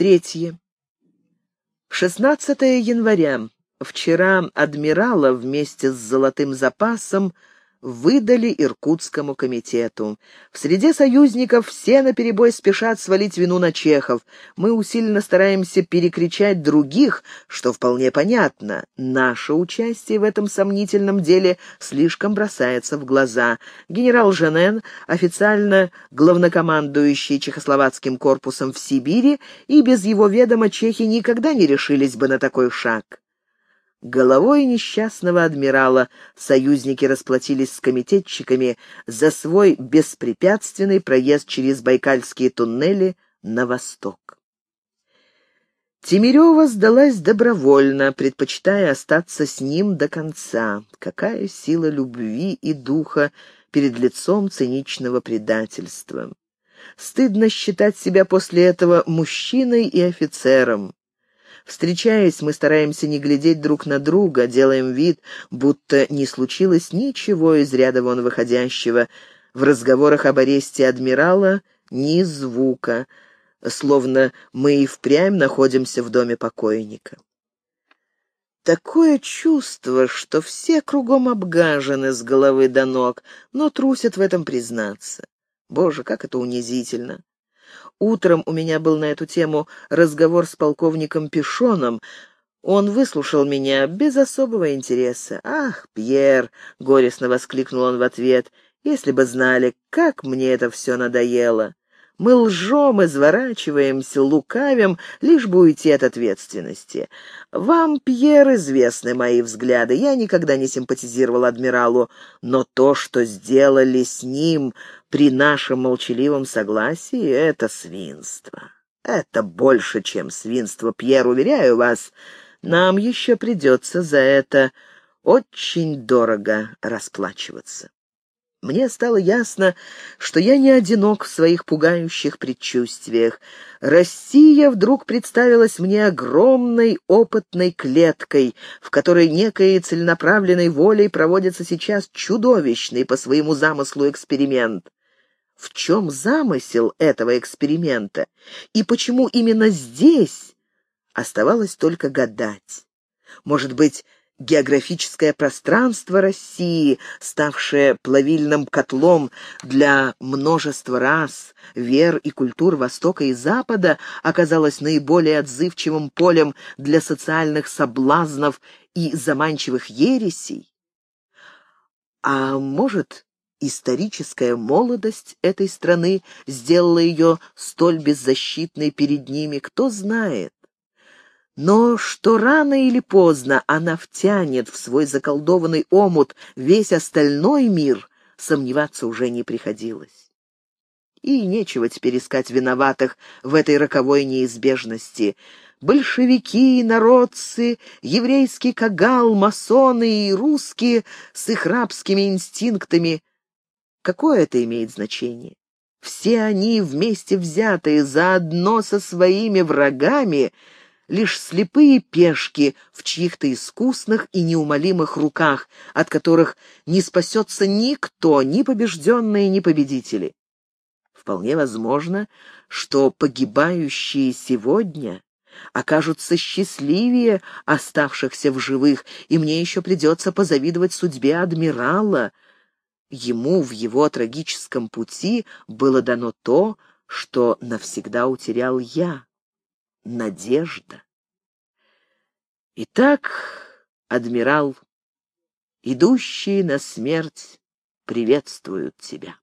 Третье. 16 января. Вчера адмирала вместе с золотым запасом выдали Иркутскому комитету. В среде союзников все наперебой спешат свалить вину на чехов. Мы усиленно стараемся перекричать других, что вполне понятно. Наше участие в этом сомнительном деле слишком бросается в глаза. Генерал Женен, официально главнокомандующий Чехословацким корпусом в Сибири, и без его ведома чехи никогда не решились бы на такой шаг. Головой несчастного адмирала союзники расплатились с комитетчиками за свой беспрепятственный проезд через Байкальские туннели на восток. Тимирева сдалась добровольно, предпочитая остаться с ним до конца. Какая сила любви и духа перед лицом циничного предательства! Стыдно считать себя после этого мужчиной и офицером. Встречаясь, мы стараемся не глядеть друг на друга, делаем вид, будто не случилось ничего из ряда вон выходящего. В разговорах об аресте адмирала ни звука, словно мы и впрямь находимся в доме покойника. Такое чувство, что все кругом обгажены с головы до ног, но трусят в этом признаться. Боже, как это унизительно! Утром у меня был на эту тему разговор с полковником Пешоном. Он выслушал меня без особого интереса. «Ах, Пьер!» — горестно воскликнул он в ответ. «Если бы знали, как мне это все надоело!» Мы лжем, изворачиваемся, лукавим, лишь бы уйти от ответственности. Вам, Пьер, известны мои взгляды. Я никогда не симпатизировал адмиралу, но то, что сделали с ним при нашем молчаливом согласии, это свинство. Это больше, чем свинство, Пьер, уверяю вас. Нам еще придется за это очень дорого расплачиваться. Мне стало ясно, что я не одинок в своих пугающих предчувствиях. Россия вдруг представилась мне огромной опытной клеткой, в которой некой целенаправленной волей проводится сейчас чудовищный по своему замыслу эксперимент. В чем замысел этого эксперимента? И почему именно здесь? Оставалось только гадать. Может быть, географическое пространство России, ставшее плавильным котлом для множества рас, вер и культур Востока и Запада, оказалось наиболее отзывчивым полем для социальных соблазнов и заманчивых ересей? А может, историческая молодость этой страны сделала ее столь беззащитной перед ними, кто знает? Но что рано или поздно она втянет в свой заколдованный омут весь остальной мир, сомневаться уже не приходилось. И нечего теперь искать виноватых в этой роковой неизбежности. Большевики, народцы, еврейский кагал, масоны и русские с их рабскими инстинктами. Какое это имеет значение? Все они вместе взятые, заодно со своими врагами — лишь слепые пешки в чьих-то искусных и неумолимых руках, от которых не спасется никто, ни побежденные, ни победители. Вполне возможно, что погибающие сегодня окажутся счастливее оставшихся в живых, и мне еще придется позавидовать судьбе адмирала. Ему в его трагическом пути было дано то, что навсегда утерял я надежда. Итак, адмирал, идущие на смерть приветствуют тебя.